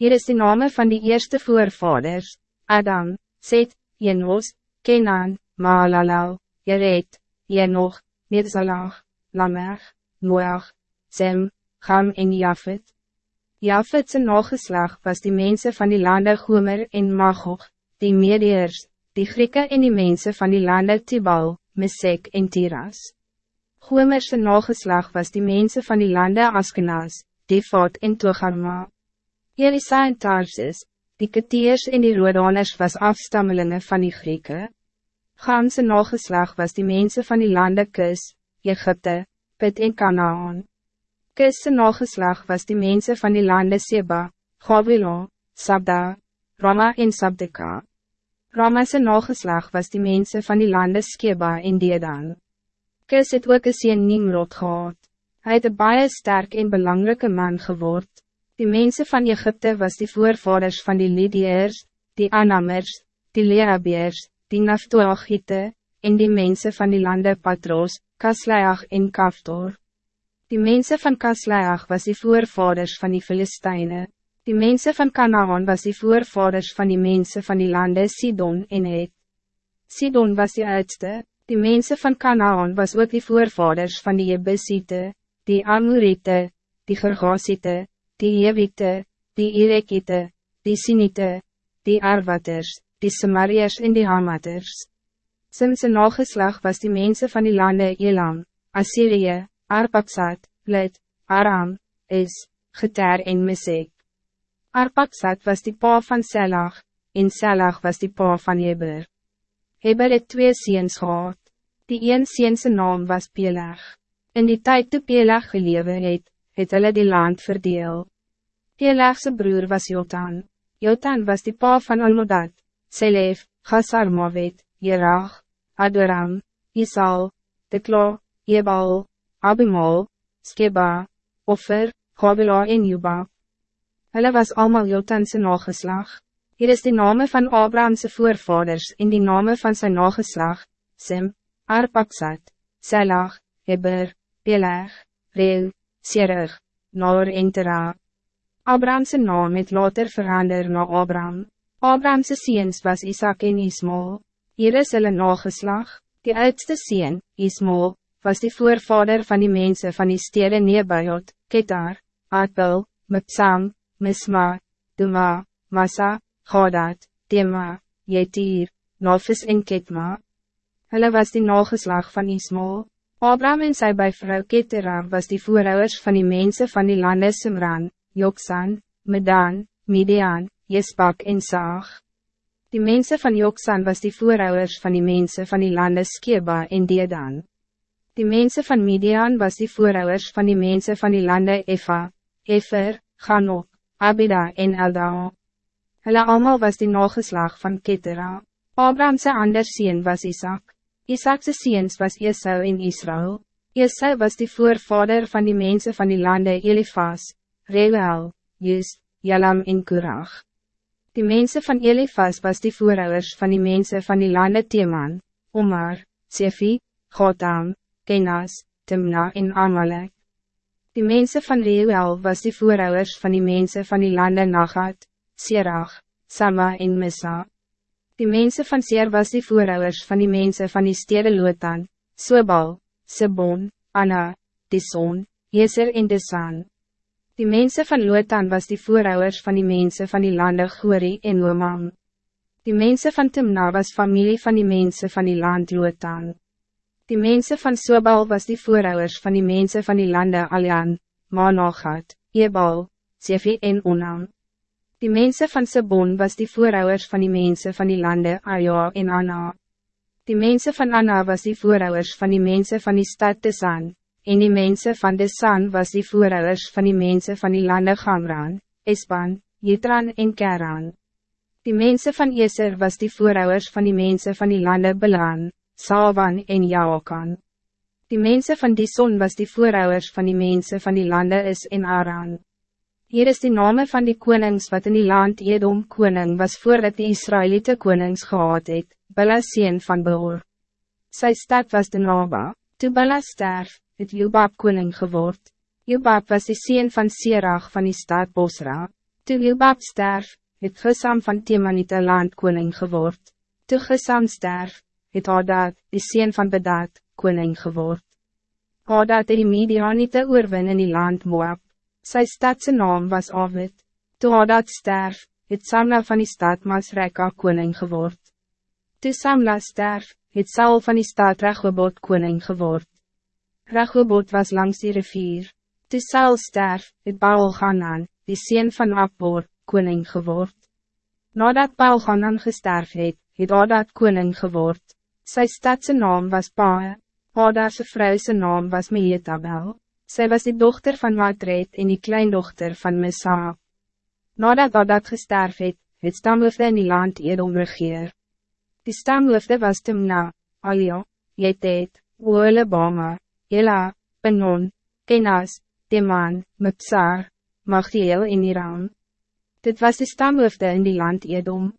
Hier is de naam van die eerste voorvaders, Adam, Seth, Enos, Kenan, Mahalalel, Jered, Enoch, Metzalag, Lamech, Noach, Sem, Gam en Jafet. Jafet zijn nageslag was die mensen van die landen Gomer en Magog, die Mediërs, die Grieken en die mensen van die landen Tibal, Mesek en Tiras. Gomer zijn nageslag was die mensen van die landen Askenas, die Vat en Togarma. Elisa en Tarsis, die Ketiers en die Rodaners was afstammelingen van die Grieken. Gamse nageslag was die mensen van die landen Kus, Egypte, Pit en Kanaan. Kisse nageslag was die mensen van die lande Seba, Gavila, Sabda, Rama en Sabdeka. Rama's nageslag was die mensen van die lande Skeba en Dedan. Kis het ook een sien Nimrod gehad. Hij het een baie sterk en belangrijke man geword. Die mensen van Egypte was die voorvaders van die Lydiërs, die Anamers, die Leabeers, die Naftoachite, en die mensen van die lande Patros, Kasleach en Kaftor. Die mensen van Kasleach was die voorvaders van die Filistijnen. Die mensen van Canaan was die voorvaders van die mensen van die landen Sidon en Het. Sidon was die oudste. Die mensen van Canaan was ook die voorvaders van die Jebusite, die Amorite, die Gergasite, die Jewite, die Irekite, die Sinite, die Arwaters, die Samariërs en die Hamaters. Simse nageslag was die mensen van die landen Elam, Assyrië, Arpaksat, Lid, Aram, Is, Geter en Mesek. Arpaksat was die pa van Selag, en Selag was die pa van Heber. Heber het twee seens gehad. Die een seense naam was Peleg. In die tijd toe Peleg gelewe het, het hulle die land verdeel. Pelegse broer was Jotan. Jotan was die pa van Almodad, Selef, Gasarmavet, Jerag, Adoram, Isal, Teklo, Ebal, Abimal, Skeba, Offer, Gabila en Juba. Hulle was allemaal Jotanse nageslag. Hier is de name van Abrahamse voorvaders en die name van zijn nageslag, Sim, Arpaksat, Selag, Heber, Peleg, Reel, Serig, Nor en Tera. Abrahamse naam het later verander na Abraham. Abrahamse seens was Isaac en Ismael. Hier is hulle nageslag, die oudste seen, Ismael, was die voorvader van die mensen van die stede Nebajot, Ketar, Adbel, Mipsam, Misma, Duma, Massa, Gadat, Tema, Jetir, Nofis en Ketma. Hulle was die nageslag van Ismael. Abraham en sy bij vrou Ketera was die voorouders van die mensen van die lande Simran, Joksan, Medan, Midian, Jesbak en Saag. Die mensen van Joksan was die voorouders van die mensen van die lande Skeba en Dedan. Die mensen van Midian was die voorouders van die mensen van die landen Efa, Efer, Ganok, Abida en Eldaa. Hulle allemaal was die nageslag van Ketera. Abrahamse ander sien was Isaac. Isaacse ziens was Esau en Israël. Esau was die voorvader van die mensen van die landen Elifas, Reuel, Jus, Jalam en Kurag. Die mensen van Elifas was die voorouders van die mensen van die landen Teman, Omar, Sefi, Gotham, Kenas, Timna en Amalek. Die mensen van Reuel was die voorouders van die mensen van die landen Nagat, Sirach, Sama en Missa. Die mensen van Seer was die voorouders van die mensen van die stede Lotan, Sobal, Sebon, Anna, Dison, Jeser en Desan. Die mensen van Lotan was die voorouders van die mensen van die landen Gori en Lomam. Die mensen van Timna was familie van die mensen van die land Lotan. Die mensen van Sobal was die voorouders van die mensen van die landen Alian, Manogat, Ebal, Sefi en Onam. Die mensen van Sebon was die voorouders van die mensen van die landen Aja en Anna. Die mensen van Anna was die voorouders van die mensen van die stad Desan, en die mensen van Desan was die voorouders van die mensen van die landen Gamran, Espan, Jitran en Keran. Die mensen van Eser was die voorouders van die mensen van die landen Belan, Savan en Jaokan. Die mensen van die zon was die voorouders van die mensen van die landen is in Aran. Hier is die name van die konings wat in die land Edom koning was voordat die Israëlite konings gehad het, Bela van Beor. Sy stad was de Naba, toe Bela sterf, het Jubab koning geword. Jubab was die sien van Sirach van die stad Bosra. Toe Wilbab sterf, het Gesam van Temanite land koning geword. Toe Gesam sterf, het Hadad, die sien van Bedad, koning geword. Hadad het die Medianite oorwin in die land Moab. Sy stadse naam was Avid. Toe Hadad sterf, het Samla van die stad Masreka koning geword. Toe Samla sterf, het Saul van die stad Rechobot koning geword. Rechobot was langs die rivier. Toe Saul sterf, het Baal Hanan, die sien van Abbor, koning geword. Nadat Baal Hanan gesterf het, het Hadad koning geword. Sy stadse naam was Pae, Hadadse vrouwse naam was Meetabel. Zij was de dochter van Matreed en die kleindochter van Mesa. Nadat Hadad gesterf het, het stamhoofde in die land Edom regeer. Die stamhoofde was Timna, Alia, Jetet, Oelebama, Ela, Benon, Kenas, Teman, Mepsar, Magdiel en Iran. Dit was de stamhoofde in die land Edom.